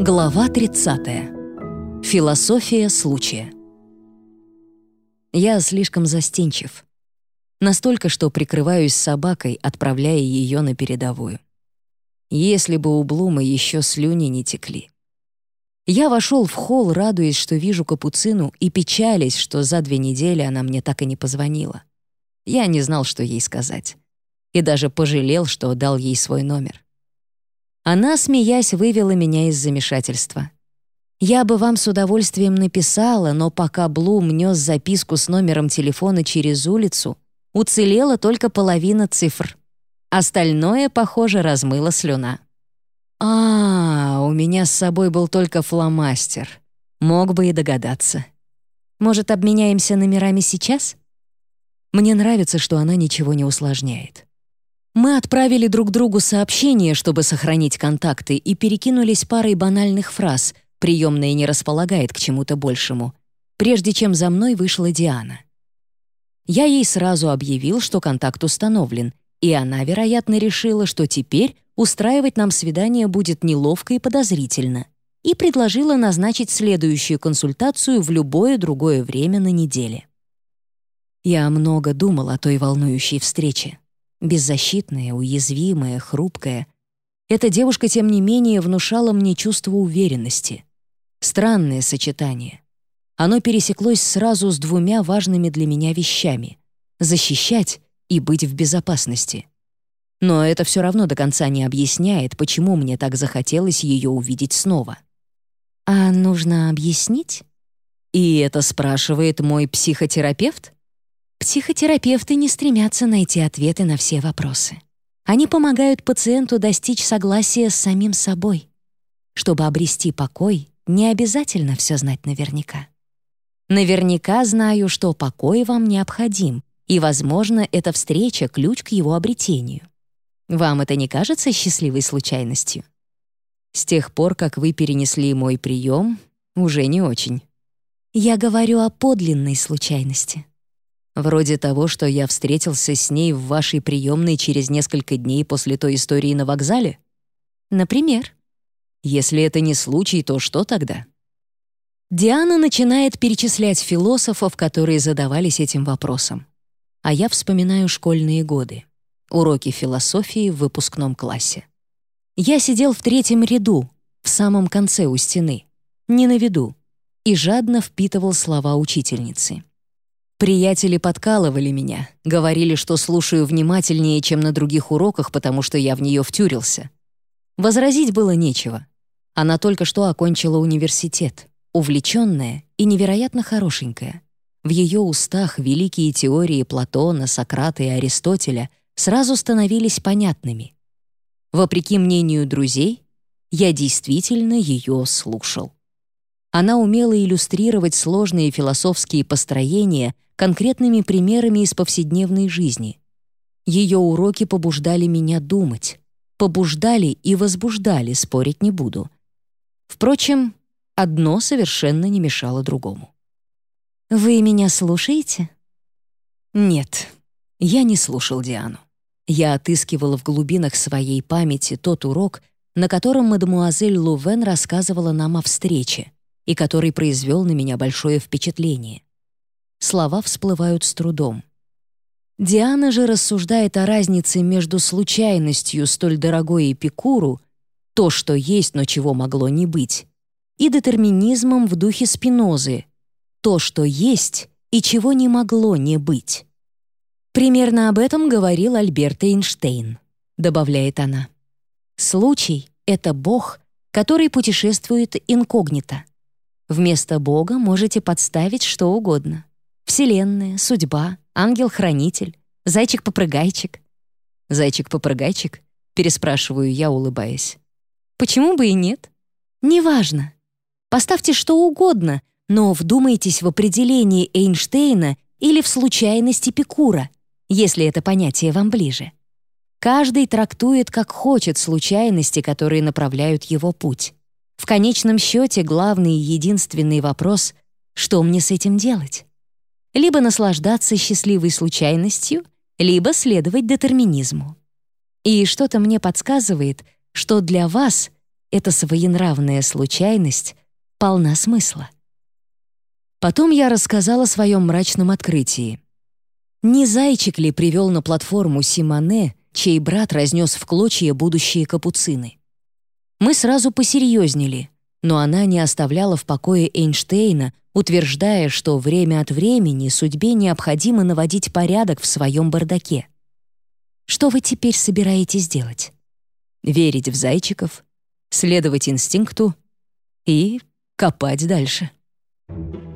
Глава 30. Философия случая. Я слишком застенчив. Настолько, что прикрываюсь собакой, отправляя ее на передовую. Если бы у Блума еще слюни не текли. Я вошел в холл, радуясь, что вижу капуцину, и печалясь, что за две недели она мне так и не позвонила. Я не знал, что ей сказать. И даже пожалел, что дал ей свой номер. Она, смеясь, вывела меня из замешательства. «Я бы вам с удовольствием написала, но пока Блум нес записку с номером телефона через улицу, уцелела только половина цифр. Остальное, похоже, размыла слюна». «А, у меня с собой был только фломастер. Мог бы и догадаться. Может, обменяемся номерами сейчас?» Мне нравится, что она ничего не усложняет. Мы отправили друг другу сообщение, чтобы сохранить контакты, и перекинулись парой банальных фраз, приемная не располагает к чему-то большему, прежде чем за мной вышла Диана. Я ей сразу объявил, что контакт установлен, и она, вероятно, решила, что теперь устраивать нам свидание будет неловко и подозрительно, и предложила назначить следующую консультацию в любое другое время на неделе. Я много думал о той волнующей встрече. Беззащитная, уязвимая, хрупкая. Эта девушка, тем не менее, внушала мне чувство уверенности. Странное сочетание. Оно пересеклось сразу с двумя важными для меня вещами — защищать и быть в безопасности. Но это все равно до конца не объясняет, почему мне так захотелось ее увидеть снова. «А нужно объяснить?» И это спрашивает мой психотерапевт? Психотерапевты не стремятся найти ответы на все вопросы. Они помогают пациенту достичь согласия с самим собой. Чтобы обрести покой, не обязательно все знать наверняка. Наверняка знаю, что покой вам необходим, и, возможно, эта встреча — ключ к его обретению. Вам это не кажется счастливой случайностью? С тех пор, как вы перенесли мой прием, уже не очень. Я говорю о подлинной случайности. Вроде того, что я встретился с ней в вашей приемной через несколько дней после той истории на вокзале? Например. Если это не случай, то что тогда? Диана начинает перечислять философов, которые задавались этим вопросом. А я вспоминаю школьные годы. Уроки философии в выпускном классе. Я сидел в третьем ряду, в самом конце у стены, не на виду, и жадно впитывал слова учительницы. Приятели подкалывали меня, говорили, что слушаю внимательнее, чем на других уроках, потому что я в нее втюрился. Возразить было нечего. Она только что окончила университет, увлеченная и невероятно хорошенькая. В ее устах великие теории Платона, Сократа и Аристотеля сразу становились понятными. Вопреки мнению друзей, я действительно ее слушал. Она умела иллюстрировать сложные философские построения конкретными примерами из повседневной жизни. Ее уроки побуждали меня думать, побуждали и возбуждали, спорить не буду. Впрочем, одно совершенно не мешало другому. «Вы меня слушаете?» Нет, я не слушал Диану. Я отыскивала в глубинах своей памяти тот урок, на котором мадемуазель Лувен рассказывала нам о встрече и который произвел на меня большое впечатление слова всплывают с трудом. Диана же рассуждает о разнице между случайностью столь дорогой Эпикуру, то, что есть, но чего могло не быть, и детерминизмом в духе Спинозы, то, что есть и чего не могло не быть. Примерно об этом говорил Альберт Эйнштейн, добавляет она. Случай — это Бог, который путешествует инкогнито. Вместо Бога можете подставить что угодно. Вселенная, судьба, ангел-хранитель, зайчик-попрыгайчик. «Зайчик-попрыгайчик?» — переспрашиваю я, улыбаясь. «Почему бы и нет? Неважно. Поставьте что угодно, но вдумайтесь в определение Эйнштейна или в случайность Эпикура, если это понятие вам ближе. Каждый трактует как хочет случайности, которые направляют его путь. В конечном счете главный и единственный вопрос — что мне с этим делать? либо наслаждаться счастливой случайностью, либо следовать детерминизму. И что-то мне подсказывает, что для вас эта своенравная случайность полна смысла. Потом я рассказал о своем мрачном открытии. Не зайчик ли привел на платформу Симоне, чей брат разнес в клочья будущие капуцины? Мы сразу посерьезнели, но она не оставляла в покое Эйнштейна, утверждая, что время от времени судьбе необходимо наводить порядок в своем бардаке. Что вы теперь собираетесь делать? Верить в зайчиков, следовать инстинкту и копать дальше. Thank you.